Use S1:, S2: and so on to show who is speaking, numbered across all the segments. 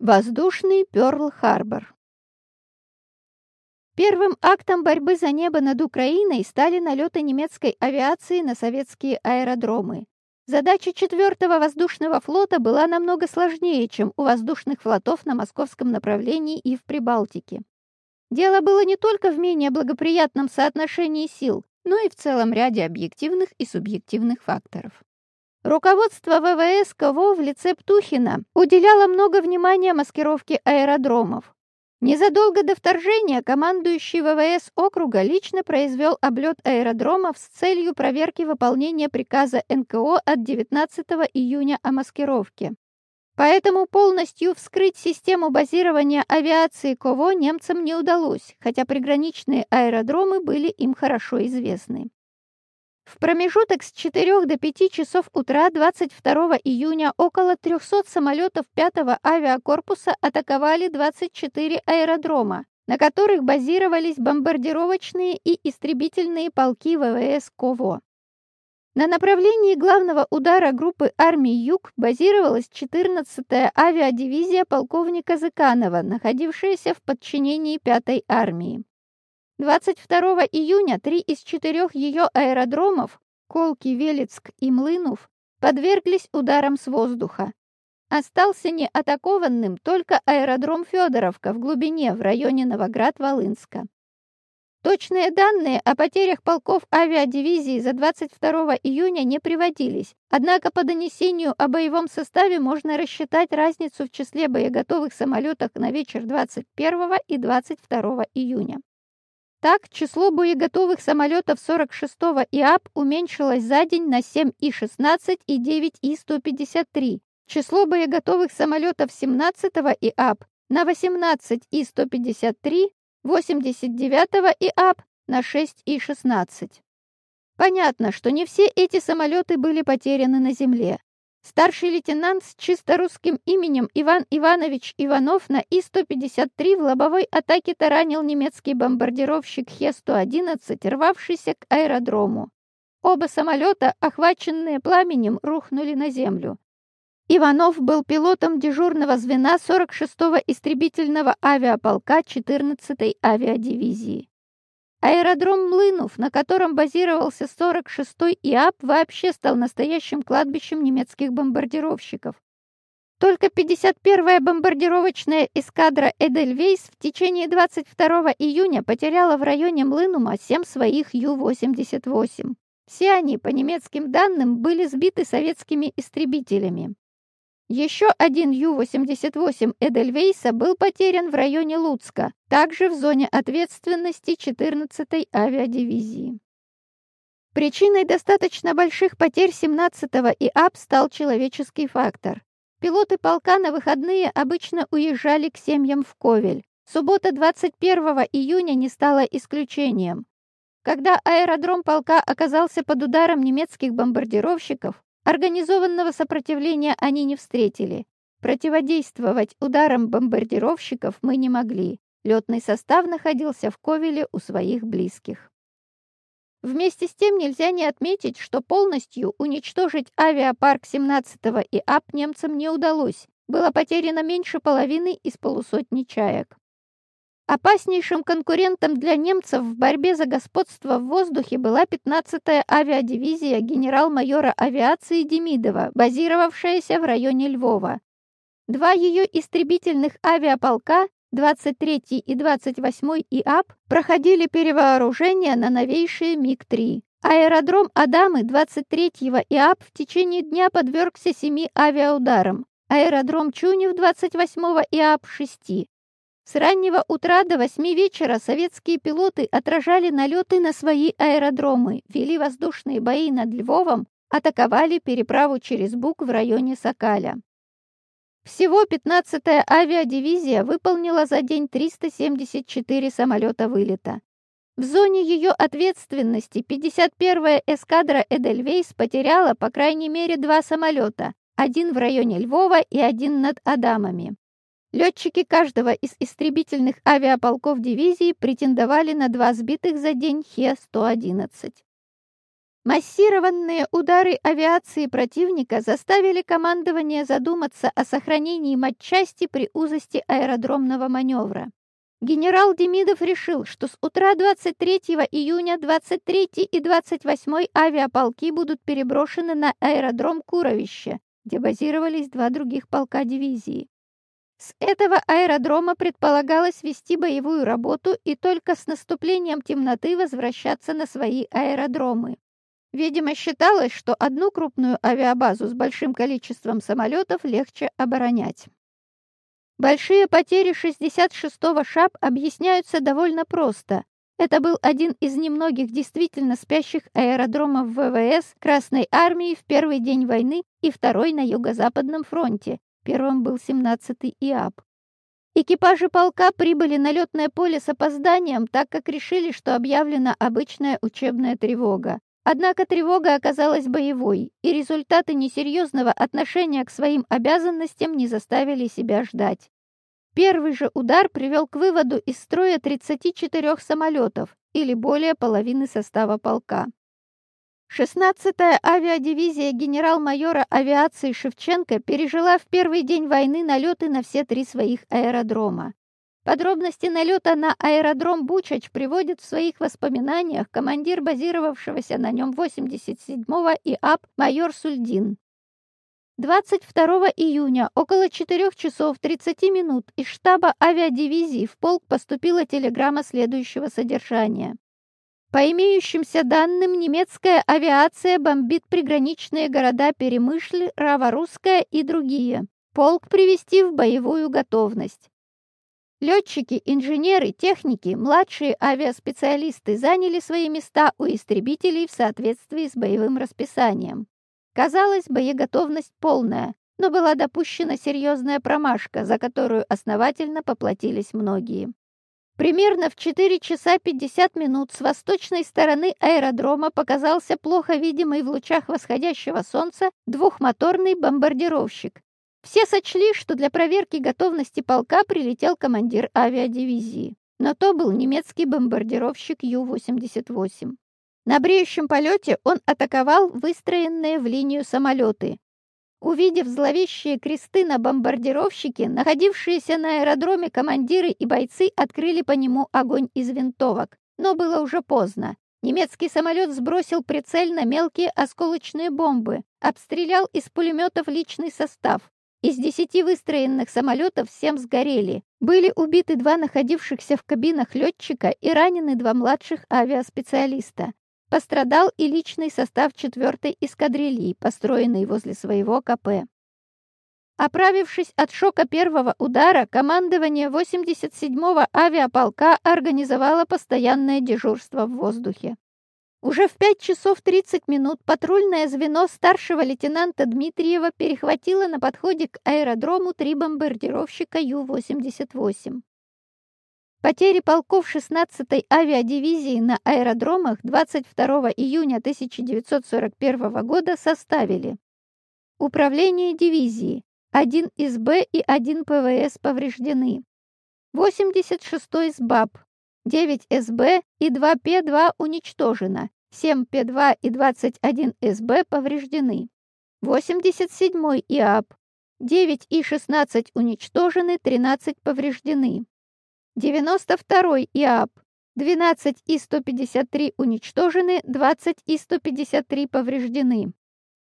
S1: Воздушный Пёрл-Харбор Первым актом борьбы за небо над Украиной стали налеты немецкой авиации на советские аэродромы. Задача 4-го воздушного флота была намного сложнее, чем у воздушных флотов на московском направлении и в Прибалтике. Дело было не только в менее благоприятном соотношении сил, но и в целом ряде объективных и субъективных факторов. Руководство ВВС КВО в лице Птухина уделяло много внимания маскировке аэродромов. Незадолго до вторжения командующий ВВС округа лично произвел облет аэродромов с целью проверки выполнения приказа НКО от 19 июня о маскировке. Поэтому полностью вскрыть систему базирования авиации КОВО немцам не удалось, хотя приграничные аэродромы были им хорошо известны. В промежуток с 4 до 5 часов утра 22 июня около 300 самолетов 5-го авиакорпуса атаковали 24 аэродрома, на которых базировались бомбардировочные и истребительные полки ВВС КОВО. На направлении главного удара группы армий Юг базировалась 14-я авиадивизия полковника Зыканова, находившаяся в подчинении 5-й армии. 22 июня три из четырех ее аэродромов Колки, Велицк и Млынов подверглись ударам с воздуха. Остался неатакованным только аэродром Федоровка в глубине в районе Новоград-Волынска. Точные данные о потерях полков авиадивизии за 22 июня не приводились, однако по донесению о боевом составе можно рассчитать разницу в числе боеготовых самолетов на вечер 21 и 22 июня. Так, число боеготовых самолетов 46-го ИАП уменьшилось за день на 7 И-16 и 9 И-153. Число боеготовых самолетов 17-го ИАП на 18 И-153, 89-го ИАП на 6 И-16. Понятно, что не все эти самолеты были потеряны на земле. Старший лейтенант с чисто русским именем Иван Иванович Иванов на И-153 в лобовой атаке таранил немецкий бомбардировщик Хе-111, рвавшийся к аэродрому. Оба самолета, охваченные пламенем, рухнули на землю. Иванов был пилотом дежурного звена 46-го истребительного авиаполка 14-й авиадивизии. Аэродром Млынов, на котором базировался 46-й ИАП, вообще стал настоящим кладбищем немецких бомбардировщиков. Только 51-я бомбардировочная эскадра «Эдельвейс» в течение 22 июня потеряла в районе Млынума 7 своих Ю-88. Все они, по немецким данным, были сбиты советскими истребителями. Еще один Ю-88 Эдельвейса был потерян в районе Луцка, также в зоне ответственности 14-й авиадивизии. Причиной достаточно больших потерь 17-го ИАП стал человеческий фактор. Пилоты полка на выходные обычно уезжали к семьям в Ковель. Суббота 21 июня не стала исключением. Когда аэродром полка оказался под ударом немецких бомбардировщиков, Организованного сопротивления они не встретили. Противодействовать ударам бомбардировщиков мы не могли. Летный состав находился в Ковеле у своих близких. Вместе с тем нельзя не отметить, что полностью уничтожить авиапарк 17-го ИАП немцам не удалось. Было потеряно меньше половины из полусотни чаек. Опаснейшим конкурентом для немцев в борьбе за господство в воздухе была 15-я авиадивизия генерал-майора авиации Демидова, базировавшаяся в районе Львова. Два ее истребительных авиаполка, 23-й и 28-й ИАП, проходили перевооружение на новейшие МиГ-3. Аэродром Адамы 23-го ИАП в течение дня подвергся семи авиаударам. Аэродром Чунев 28-го ИАП – шести. С раннего утра до восьми вечера советские пилоты отражали налеты на свои аэродромы, вели воздушные бои над Львовом, атаковали переправу через Буг в районе Сокаля. Всего 15-я авиадивизия выполнила за день 374 самолета вылета. В зоне ее ответственности 51-я эскадра «Эдельвейс» потеряла по крайней мере два самолета, один в районе Львова и один над Адамами. Летчики каждого из истребительных авиаполков дивизии претендовали на два сбитых за день Хе-111. Массированные удары авиации противника заставили командование задуматься о сохранении матчасти при узости аэродромного маневра. Генерал Демидов решил, что с утра 23 июня 23 и 28 авиаполки будут переброшены на аэродром Куровище, где базировались два других полка дивизии. С этого аэродрома предполагалось вести боевую работу и только с наступлением темноты возвращаться на свои аэродромы. Видимо, считалось, что одну крупную авиабазу с большим количеством самолетов легче оборонять. Большие потери 66-го ШАП объясняются довольно просто. Это был один из немногих действительно спящих аэродромов ВВС Красной Армии в первый день войны и второй на Юго-Западном фронте. Первым был 17-й ИАП. Экипажи полка прибыли на летное поле с опозданием, так как решили, что объявлена обычная учебная тревога. Однако тревога оказалась боевой, и результаты несерьезного отношения к своим обязанностям не заставили себя ждать. Первый же удар привел к выводу из строя 34 самолетов, или более половины состава полка. 16-я авиадивизия генерал-майора авиации Шевченко пережила в первый день войны налеты на все три своих аэродрома. Подробности налета на аэродром Бучач приводит в своих воспоминаниях командир базировавшегося на нем 87-го ИАП майор Сульдин. 22 июня около 4 часов 30 минут из штаба авиадивизии в полк поступила телеграмма следующего содержания. По имеющимся данным, немецкая авиация бомбит приграничные города Перемышль, Раворусская и другие. Полк привести в боевую готовность. Летчики, инженеры, техники, младшие авиаспециалисты заняли свои места у истребителей в соответствии с боевым расписанием. Казалось, боеготовность полная, но была допущена серьезная промашка, за которую основательно поплатились многие. Примерно в 4 часа 50 минут с восточной стороны аэродрома показался плохо видимый в лучах восходящего солнца двухмоторный бомбардировщик, все сочли, что для проверки готовности полка прилетел командир авиадивизии, но то был немецкий бомбардировщик Ю-88. На бреющем полете он атаковал выстроенные в линию самолеты. Увидев зловещие кресты на бомбардировщике, находившиеся на аэродроме командиры и бойцы открыли по нему огонь из винтовок, но было уже поздно. Немецкий самолет сбросил прицельно мелкие осколочные бомбы, обстрелял из пулеметов личный состав. Из десяти выстроенных самолетов семь сгорели. Были убиты два находившихся в кабинах летчика и ранены два младших авиаспециалиста. Пострадал и личный состав четвертой эскадрильи, построенный возле своего КП. Оправившись от шока первого удара, командование 87-го авиаполка организовало постоянное дежурство в воздухе. Уже в 5 часов 30 минут патрульное звено старшего лейтенанта Дмитриева перехватило на подходе к аэродрому три бомбардировщика Ю-88. Потери полков 16-й авиадивизии на аэродромах 22 июня 1941 года составили Управление дивизии 1 СБ и 1 ПВС повреждены. 86-й СБАП 9 СБ и 2 П2 уничтожено, 7 П2 и 21 СБ повреждены. 87 ИАП, 9 и 16 уничтожены, 13 повреждены. 92 ИАП, 12 и 153 уничтожены, 20 и 153 повреждены.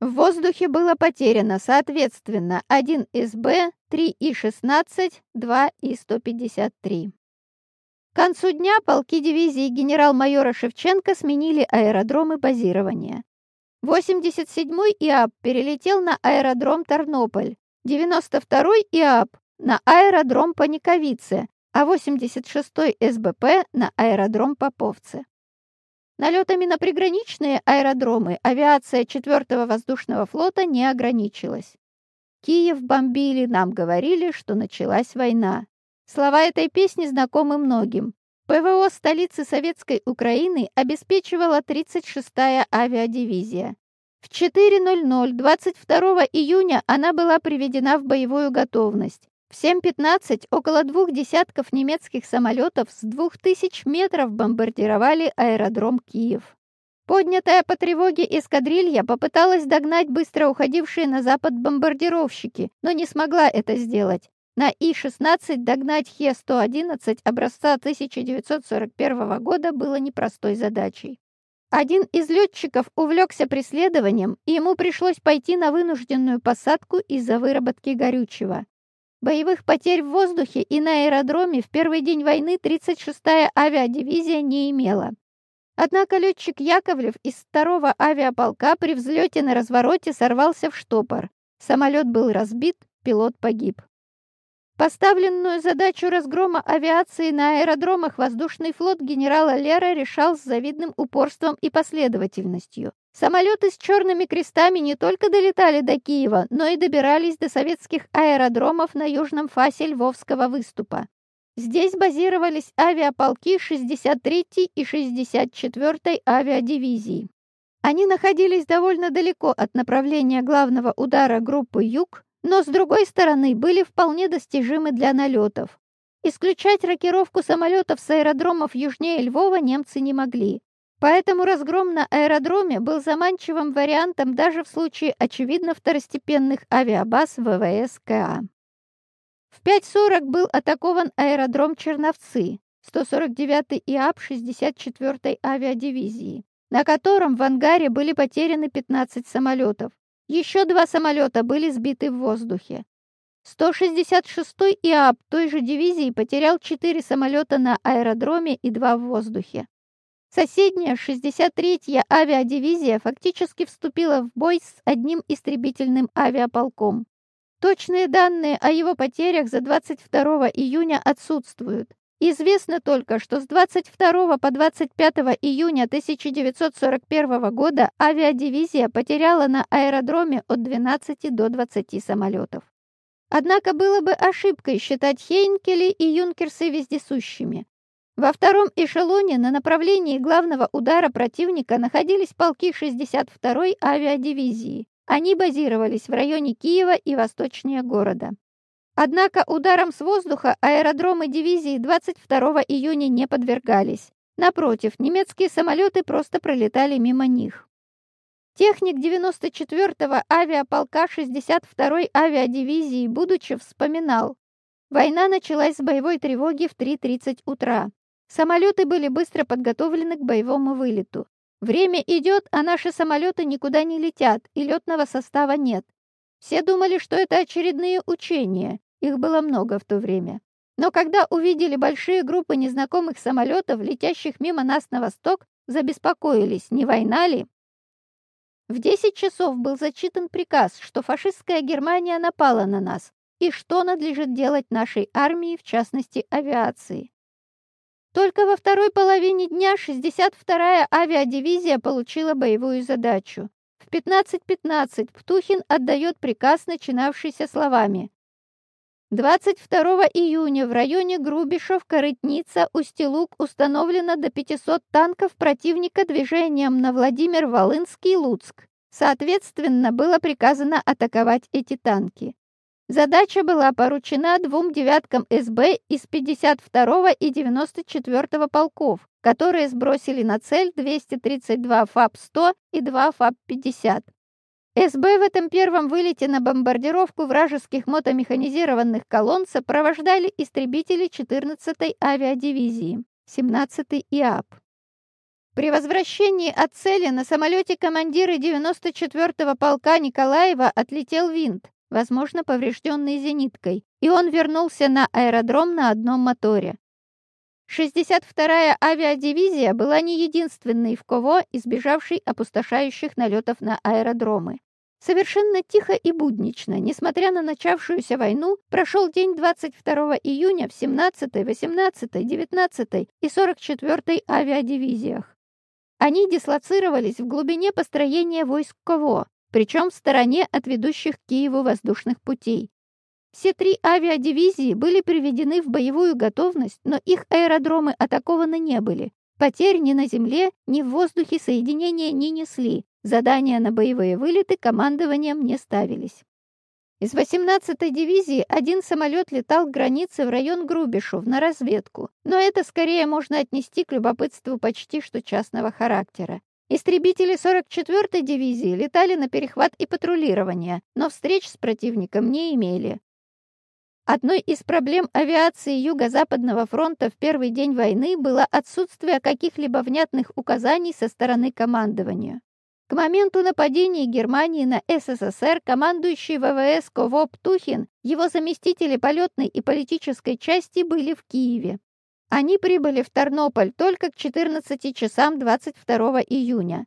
S1: В воздухе было потеряно, соответственно, 1 СБ, 3 и 16, 2 и 153. К концу дня полки дивизии генерал-майора Шевченко сменили аэродромы базирования. 87-й ИАП перелетел на аэродром Тарнополь, 92-й ИАП на аэродром Паниковице, а 86-й СБП на аэродром Поповце. Налетами на приграничные аэродромы авиация 4-го воздушного флота не ограничилась. Киев бомбили, нам говорили, что началась война. Слова этой песни знакомы многим. ПВО столицы Советской Украины обеспечивала 36-я авиадивизия. В 4.00 22 июня она была приведена в боевую готовность. В 7.15 около двух десятков немецких самолетов с 2000 метров бомбардировали аэродром Киев. Поднятая по тревоге эскадрилья попыталась догнать быстро уходившие на запад бомбардировщики, но не смогла это сделать. На И-16 догнать Хе-111 образца 1941 года было непростой задачей. Один из летчиков увлекся преследованием, и ему пришлось пойти на вынужденную посадку из-за выработки горючего. Боевых потерь в воздухе и на аэродроме в первый день войны 36-я авиадивизия не имела. Однако летчик Яковлев из второго авиаполка при взлете на развороте сорвался в штопор. Самолет был разбит, пилот погиб. Поставленную задачу разгрома авиации на аэродромах воздушный флот генерала Лера решал с завидным упорством и последовательностью. Самолеты с черными крестами не только долетали до Киева, но и добирались до советских аэродромов на южном фасе Львовского выступа. Здесь базировались авиаполки 63-й и 64-й авиадивизии. Они находились довольно далеко от направления главного удара группы «Юг», но, с другой стороны, были вполне достижимы для налетов. Исключать рокировку самолетов с аэродромов южнее Львова немцы не могли. Поэтому разгром на аэродроме был заманчивым вариантом даже в случае очевидно второстепенных авиабаз ВВС КА. В 5.40 был атакован аэродром Черновцы, 149-й ИАП 64-й авиадивизии, на котором в ангаре были потеряны 15 самолетов. Еще два самолета были сбиты в воздухе. 166-й ИАП той же дивизии потерял 4 самолета на аэродроме и 2 в воздухе. Соседняя 63-я авиадивизия фактически вступила в бой с одним истребительным авиаполком. Точные данные о его потерях за 22 июня отсутствуют. Известно только, что с 22 по 25 июня 1941 года авиадивизия потеряла на аэродроме от 12 до 20 самолетов. Однако было бы ошибкой считать Хейнкели и Юнкерсы вездесущими. Во втором эшелоне на направлении главного удара противника находились полки 62-й авиадивизии. Они базировались в районе Киева и восточнее города. Однако ударом с воздуха аэродромы дивизии 22 июня не подвергались. Напротив, немецкие самолеты просто пролетали мимо них. Техник 94-го авиаполка 62-й авиадивизии, будучи, вспоминал. Война началась с боевой тревоги в 3.30 утра. Самолеты были быстро подготовлены к боевому вылету. Время идет, а наши самолеты никуда не летят, и летного состава нет. Все думали, что это очередные учения. Их было много в то время. Но когда увидели большие группы незнакомых самолетов, летящих мимо нас на восток, забеспокоились, не война ли? В 10 часов был зачитан приказ, что фашистская Германия напала на нас, и что надлежит делать нашей армии, в частности авиации. Только во второй половине дня 62-я авиадивизия получила боевую задачу. В 15.15 .15 Птухин отдает приказ, начинавшийся словами 22 июня в районе Грубишев, Корытница, Устилук установлено до 500 танков противника движением на Владимир-Волынский, Луцк. Соответственно, было приказано атаковать эти танки. Задача была поручена двум девяткам СБ из 52 и 94 полков, которые сбросили на цель 232 ФАП-100 и 2 ФАП-50. СБ в этом первом вылете на бомбардировку вражеских мотомеханизированных колонн сопровождали истребители 14-й авиадивизии, 17-й ИАП. При возвращении от цели на самолете командира 94-го полка Николаева отлетел винт, возможно, поврежденный зениткой, и он вернулся на аэродром на одном моторе. 62-я авиадивизия была не единственной в КОВО, избежавшей опустошающих налетов на аэродромы. Совершенно тихо и буднично, несмотря на начавшуюся войну, прошел день 22 июня в 17-й, 18-й, 19-й и 44-й авиадивизиях. Они дислоцировались в глубине построения войск КОВО, причем в стороне от ведущих к Киеву воздушных путей. Все три авиадивизии были приведены в боевую готовность, но их аэродромы атакованы не были. Потерь ни на земле, ни в воздухе соединения не несли. Задания на боевые вылеты командованием не ставились. Из 18-й дивизии один самолет летал к границе в район Грубишев на разведку, но это скорее можно отнести к любопытству почти что частного характера. Истребители 44-й дивизии летали на перехват и патрулирование, но встреч с противником не имели. Одной из проблем авиации Юго-Западного фронта в первый день войны было отсутствие каких-либо внятных указаний со стороны командования. К моменту нападения Германии на СССР командующий ВВС Ковоп Тухин, его заместители полетной и политической части были в Киеве. Они прибыли в Тарнополь только к 14 часам 22 июня.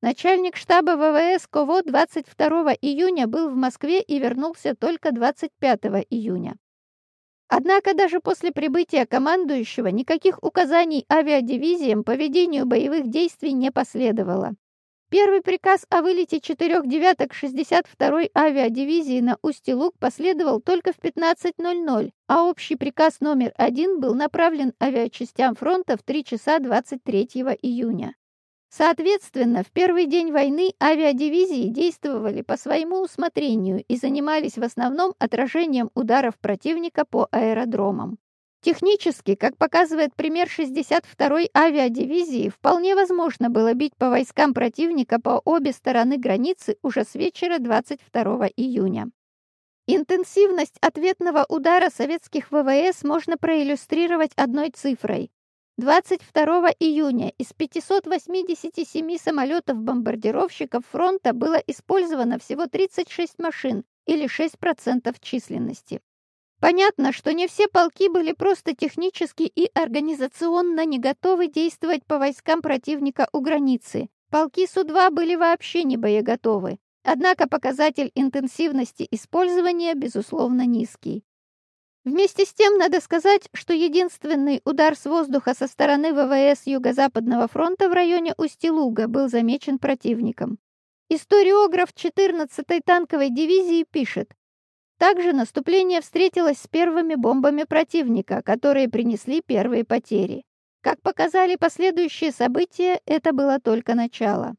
S1: Начальник штаба ВВС КОВО 22 июня был в Москве и вернулся только 25 июня. Однако даже после прибытия командующего никаких указаний авиадивизиям по ведению боевых действий не последовало. Первый приказ о вылете четырех девяток 62-й авиадивизии на Усть-Луг последовал только в 15.00, а общий приказ номер один был направлен авиачастям фронта в 3 часа 23 июня. Соответственно, в первый день войны авиадивизии действовали по своему усмотрению и занимались в основном отражением ударов противника по аэродромам. Технически, как показывает пример 62-й авиадивизии, вполне возможно было бить по войскам противника по обе стороны границы уже с вечера 22 июня. Интенсивность ответного удара советских ВВС можно проиллюстрировать одной цифрой. 22 июня из 587 самолетов-бомбардировщиков фронта было использовано всего 36 машин или 6% численности. Понятно, что не все полки были просто технически и организационно не готовы действовать по войскам противника у границы. Полки Су-2 были вообще не боеготовы. Однако показатель интенсивности использования, безусловно, низкий. Вместе с тем, надо сказать, что единственный удар с воздуха со стороны ВВС Юго-Западного фронта в районе Устилуга был замечен противником. Историограф 14-й танковой дивизии пишет, также наступление встретилось с первыми бомбами противника, которые принесли первые потери. Как показали последующие события, это было только начало.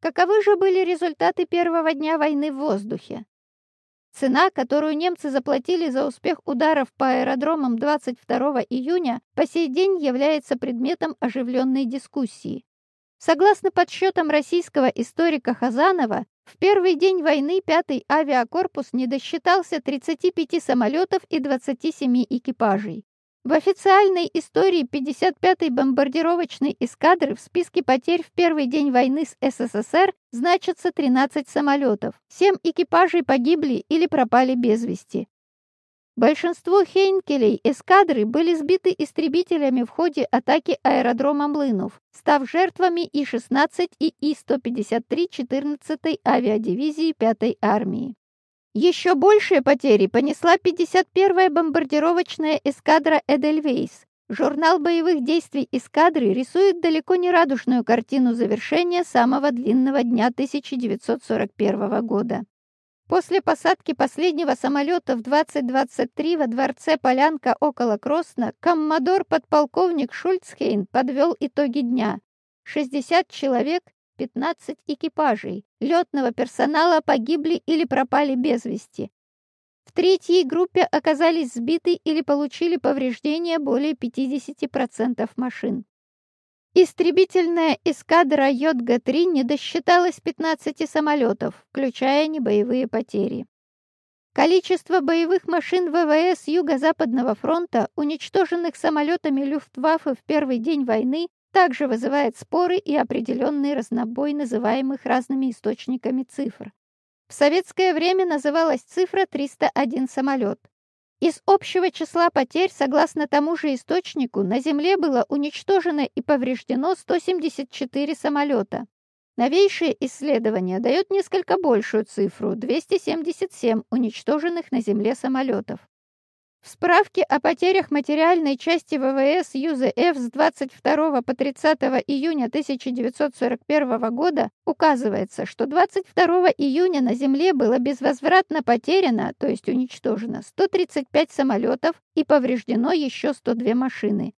S1: Каковы же были результаты первого дня войны в воздухе? Цена, которую немцы заплатили за успех ударов по аэродромам 22 июня, по сей день является предметом оживленной дискуссии. Согласно подсчетам российского историка Хазанова, в первый день войны пятый авиакорпус не досчитался 35 самолетов и 27 экипажей. В официальной истории 55-й бомбардировочной эскадры в списке потерь в первый день войны с СССР значатся 13 самолетов. 7 экипажей погибли или пропали без вести. Большинство хейнкелей эскадры были сбиты истребителями в ходе атаки аэродрома Млынов, став жертвами И-16 и И-153 14-й авиадивизии 5-й армии. Еще большие потери понесла 51-я бомбардировочная эскадра «Эдельвейс». Журнал боевых действий эскадры рисует далеко не радужную картину завершения самого длинного дня 1941 года. После посадки последнего самолета в 2023 во дворце Полянка около Кросна коммодор-подполковник Шульцхейн подвел итоги дня. 60 человек, 15 экипажей, летного персонала погибли или пропали без вести. В третьей группе оказались сбиты или получили повреждения более 50% машин. Истребительная эскадра Йодга-3 не досчиталась 15 самолетов, включая небоевые потери. Количество боевых машин ВВС Юго-Западного фронта, уничтоженных самолетами Люфтваффе в первый день войны, также вызывает споры и определенный разнобой называемых разными источниками цифр. В советское время называлась цифра 301 самолет. Из общего числа потерь, согласно тому же источнику, на Земле было уничтожено и повреждено 174 самолета. Новейшее исследование дает несколько большую цифру – 277 уничтоженных на Земле самолетов. В справке о потерях материальной части ВВС ЮЗФ с 22 по 30 июня 1941 года указывается, что 22 июня на Земле было безвозвратно потеряно, то есть уничтожено, 135 самолетов и повреждено еще 102 машины.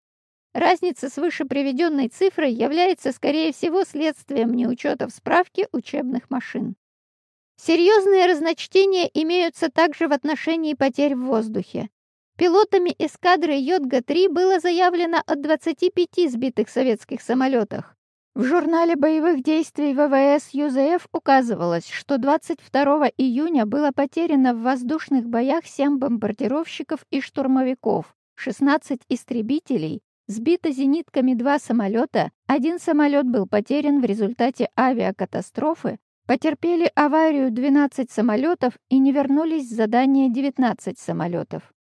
S1: Разница с выше приведенной цифрой является, скорее всего, следствием неучета в справке учебных машин. Серьезные разночтения имеются также в отношении потерь в воздухе. Пилотами эскадры Йодга-3 было заявлено о 25 сбитых советских самолетах. В журнале боевых действий ВВС ЮЗФ указывалось, что 22 июня было потеряно в воздушных боях 7 бомбардировщиков и штурмовиков, 16 истребителей, сбито зенитками два самолета, один самолет был потерян в результате авиакатастрофы, потерпели аварию 12 самолетов и не вернулись с задания 19 самолетов.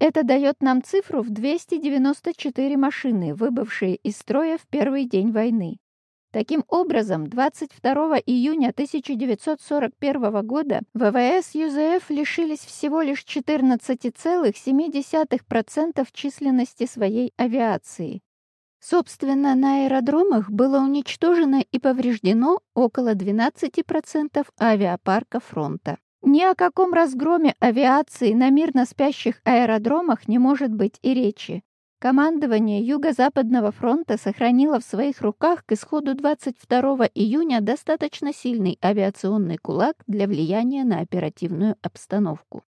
S1: Это дает нам цифру в 294 машины, выбывшие из строя в первый день войны. Таким образом, 22 июня 1941 года ВВС ЮЗФ лишились всего лишь 14,7% численности своей авиации. Собственно, на аэродромах было уничтожено и повреждено около 12% авиапарка фронта. Ни о каком разгроме авиации на мирно спящих аэродромах не может быть и речи. Командование Юго-Западного фронта сохранило в своих руках к исходу 22 июня достаточно сильный авиационный кулак для влияния на оперативную обстановку.